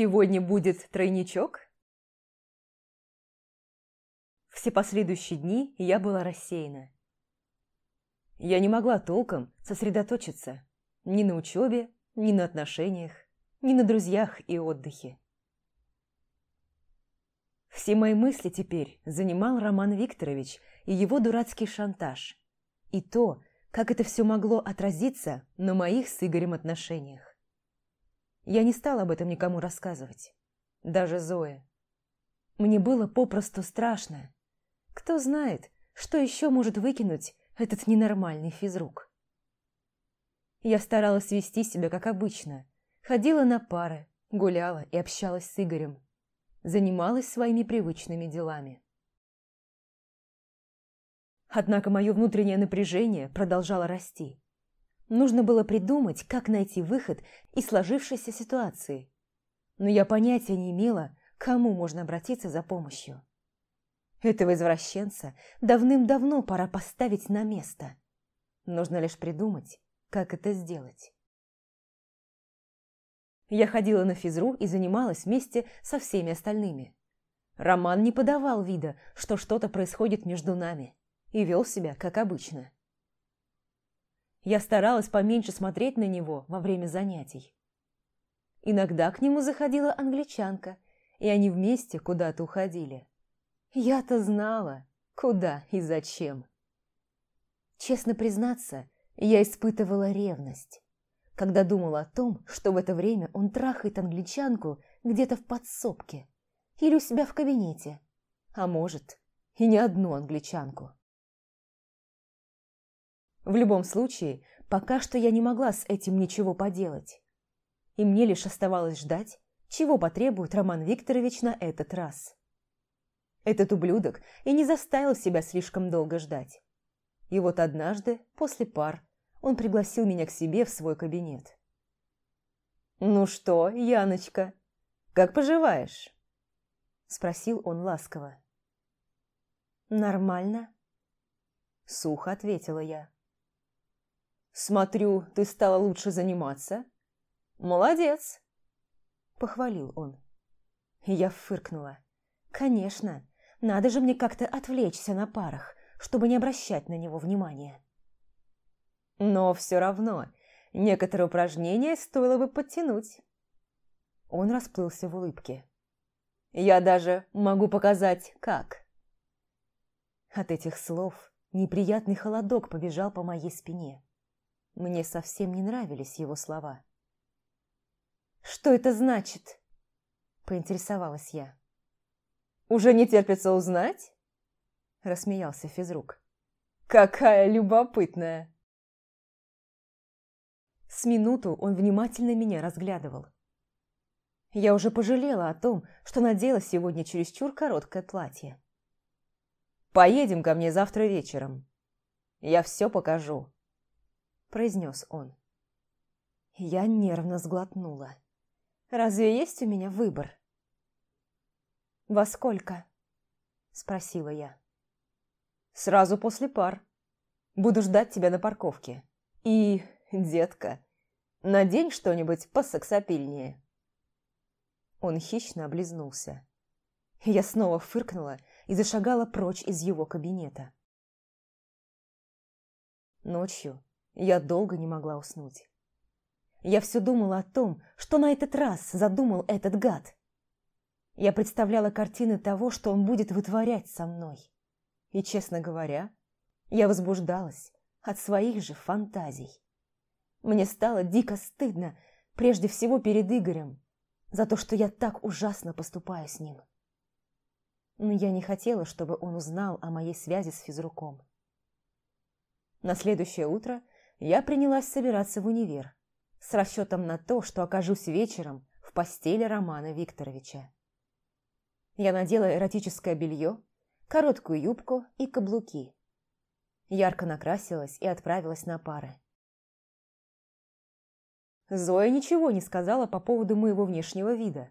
Сегодня будет тройничок? Все последующие дни я была рассеяна. Я не могла толком сосредоточиться ни на учебе, ни на отношениях, ни на друзьях и отдыхе. Все мои мысли теперь занимал Роман Викторович и его дурацкий шантаж. И то, как это все могло отразиться на моих с Игорем отношениях. Я не стала об этом никому рассказывать. Даже Зое. Мне было попросту страшно. Кто знает, что еще может выкинуть этот ненормальный физрук. Я старалась вести себя как обычно. Ходила на пары, гуляла и общалась с Игорем занималась своими привычными делами. Однако мое внутреннее напряжение продолжало расти. Нужно было придумать, как найти выход из сложившейся ситуации. Но я понятия не имела, к кому можно обратиться за помощью. Этого извращенца давным-давно пора поставить на место. Нужно лишь придумать, как это сделать. Я ходила на физру и занималась вместе со всеми остальными. Роман не подавал вида, что что-то происходит между нами, и вел себя как обычно. Я старалась поменьше смотреть на него во время занятий. Иногда к нему заходила англичанка, и они вместе куда-то уходили. Я-то знала, куда и зачем. Честно признаться, я испытывала ревность когда думала о том, что в это время он трахает англичанку где-то в подсобке или у себя в кабинете, а может, и не одну англичанку. В любом случае, пока что я не могла с этим ничего поделать. И мне лишь оставалось ждать, чего потребует Роман Викторович на этот раз. Этот ублюдок и не заставил себя слишком долго ждать. И вот однажды, после пар, он пригласил меня к себе в свой кабинет. «Ну что, Яночка, как поживаешь?» Спросил он ласково. «Нормально», — сухо ответила я. «Смотрю, ты стала лучше заниматься. Молодец!» — похвалил он. Я фыркнула. «Конечно, надо же мне как-то отвлечься на парах, чтобы не обращать на него внимания». Но все равно некоторые упражнения стоило бы подтянуть. Он расплылся в улыбке. Я даже могу показать, как. От этих слов неприятный холодок побежал по моей спине. Мне совсем не нравились его слова. «Что это значит?» – поинтересовалась я. «Уже не терпится узнать?» – рассмеялся физрук. «Какая любопытная!» С минуту он внимательно меня разглядывал. Я уже пожалела о том, что надела сегодня чересчур короткое платье. «Поедем ко мне завтра вечером. Я все покажу», – произнес он. Я нервно сглотнула. «Разве есть у меня выбор?» «Во сколько?» – спросила я. «Сразу после пар. Буду ждать тебя на парковке. И детка, надень что-нибудь посексапильнее». Он хищно облизнулся. Я снова фыркнула и зашагала прочь из его кабинета. Ночью я долго не могла уснуть. Я все думала о том, что на этот раз задумал этот гад. Я представляла картины того, что он будет вытворять со мной. И, честно говоря, я возбуждалась от своих же фантазий. Мне стало дико стыдно, прежде всего перед Игорем, за то, что я так ужасно поступаю с ним. Но я не хотела, чтобы он узнал о моей связи с физруком. На следующее утро я принялась собираться в универ с расчетом на то, что окажусь вечером в постели Романа Викторовича. Я надела эротическое белье, короткую юбку и каблуки. Ярко накрасилась и отправилась на пары. Зоя ничего не сказала по поводу моего внешнего вида,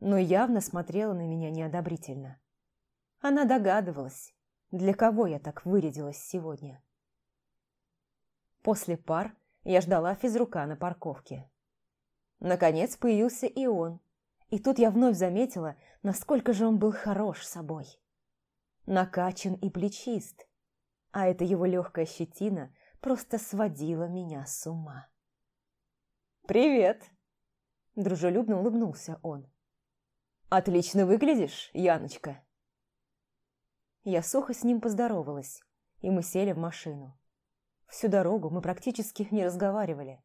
но явно смотрела на меня неодобрительно. Она догадывалась, для кого я так вырядилась сегодня. После пар я ждала физрука на парковке. Наконец появился и он, И тут я вновь заметила, насколько же он был хорош собой. Накачан и плечист, а эта его легкая щетина просто сводила меня с ума. «Привет!» – дружелюбно улыбнулся он. «Отлично выглядишь, Яночка!» Я сухо с ним поздоровалась, и мы сели в машину. Всю дорогу мы практически не разговаривали.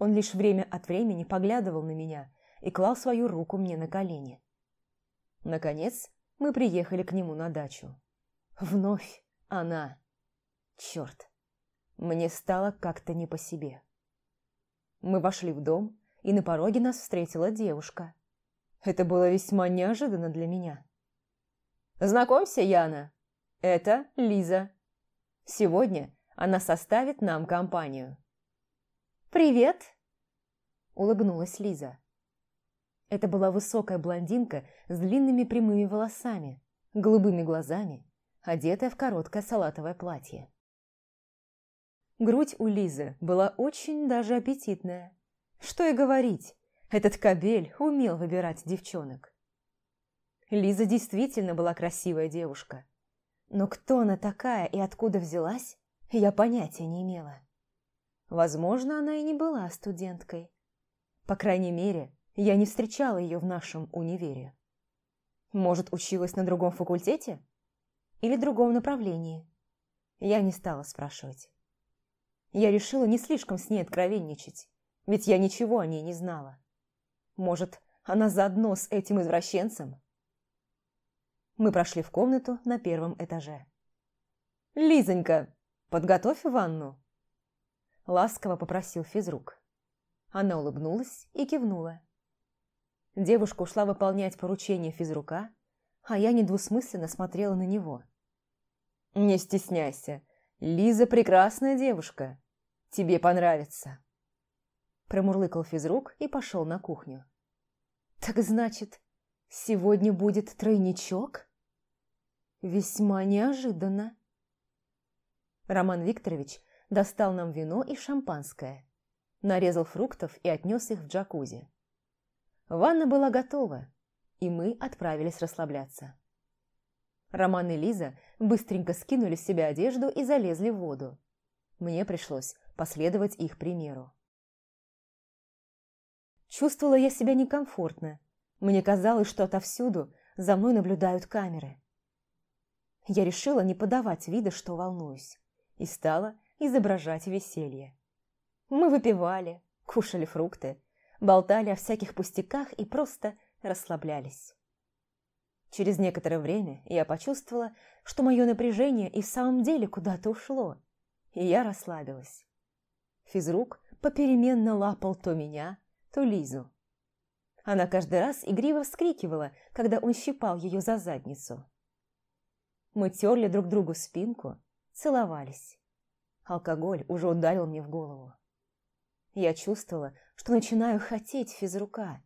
Он лишь время от времени поглядывал на меня и клал свою руку мне на колени. Наконец, мы приехали к нему на дачу. Вновь она. Черт, мне стало как-то не по себе. Мы вошли в дом, и на пороге нас встретила девушка. Это было весьма неожиданно для меня. «Знакомься, Яна, это Лиза. Сегодня она составит нам компанию». «Привет!» – улыбнулась Лиза. Это была высокая блондинка с длинными прямыми волосами, голубыми глазами, одетая в короткое салатовое платье. Грудь у Лизы была очень даже аппетитная. Что и говорить, этот кобель умел выбирать девчонок. Лиза действительно была красивая девушка. Но кто она такая и откуда взялась, я понятия не имела. Возможно, она и не была студенткой. По крайней мере, я не встречала ее в нашем универе. Может, училась на другом факультете? Или другом направлении? Я не стала спрашивать. Я решила не слишком с ней откровенничать, ведь я ничего о ней не знала. Может, она заодно с этим извращенцем? Мы прошли в комнату на первом этаже. «Лизонька, подготовь ванну!» Ласково попросил физрук. Она улыбнулась и кивнула. Девушка ушла выполнять поручение физрука, а я недвусмысленно смотрела на него. «Не стесняйся, Лиза прекрасная девушка. Тебе понравится!» Промурлыкал физрук и пошел на кухню. «Так значит, сегодня будет тройничок?» Весьма неожиданно. Роман Викторович достал нам вино и шампанское, нарезал фруктов и отнес их в джакузи. Ванна была готова, и мы отправились расслабляться. Роман и Лиза быстренько скинули с себя одежду и залезли в воду. Мне пришлось последовать их примеру. Чувствовала я себя некомфортно. Мне казалось, что отовсюду за мной наблюдают камеры. Я решила не подавать вида, что волнуюсь, и стала изображать веселье. Мы выпивали, кушали фрукты, болтали о всяких пустяках и просто расслаблялись. Через некоторое время я почувствовала, что мое напряжение и в самом деле куда-то ушло, и я расслабилась. Физрук попеременно лапал то меня, то Лизу. Она каждый раз игриво вскрикивала, когда он щипал ее за задницу. Мы терли друг другу спинку, целовались. Алкоголь уже ударил мне в голову. Я чувствовала, что начинаю хотеть физрука.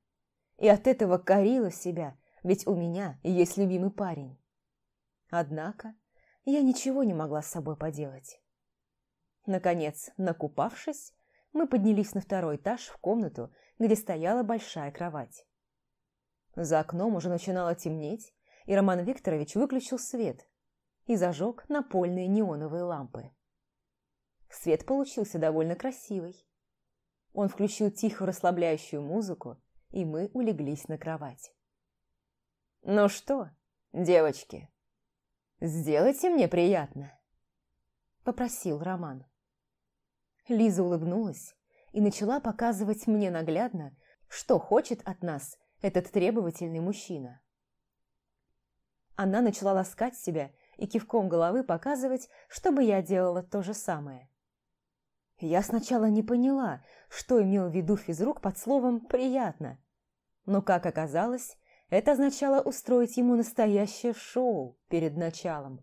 И от этого корила себя, ведь у меня есть любимый парень. Однако я ничего не могла с собой поделать. Наконец, накупавшись, мы поднялись на второй этаж в комнату, где стояла большая кровать. За окном уже начинало темнеть, и Роман Викторович выключил свет, и зажег напольные неоновые лампы. Свет получился довольно красивый. Он включил тихую расслабляющую музыку, и мы улеглись на кровать. «Ну что, девочки, сделайте мне приятно», – попросил Роман. Лиза улыбнулась и начала показывать мне наглядно, что хочет от нас этот требовательный мужчина. Она начала ласкать себя и кивком головы показывать, чтобы я делала то же самое. Я сначала не поняла, что имел в виду физрук под словом «приятно», но, как оказалось, это означало устроить ему настоящее шоу перед началом.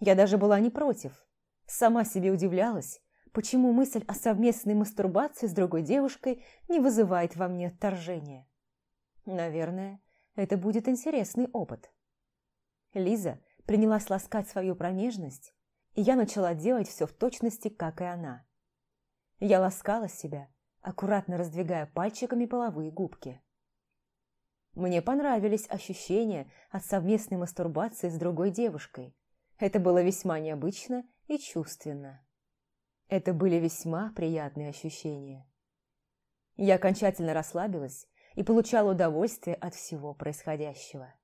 Я даже была не против, сама себе удивлялась, почему мысль о совместной мастурбации с другой девушкой не вызывает во мне отторжения. Наверное, это будет интересный опыт. Лиза принялась ласкать свою промежность, и я начала делать все в точности, как и она. Я ласкала себя, аккуратно раздвигая пальчиками половые губки. Мне понравились ощущения от совместной мастурбации с другой девушкой. Это было весьма необычно и чувственно. Это были весьма приятные ощущения. Я окончательно расслабилась и получала удовольствие от всего происходящего.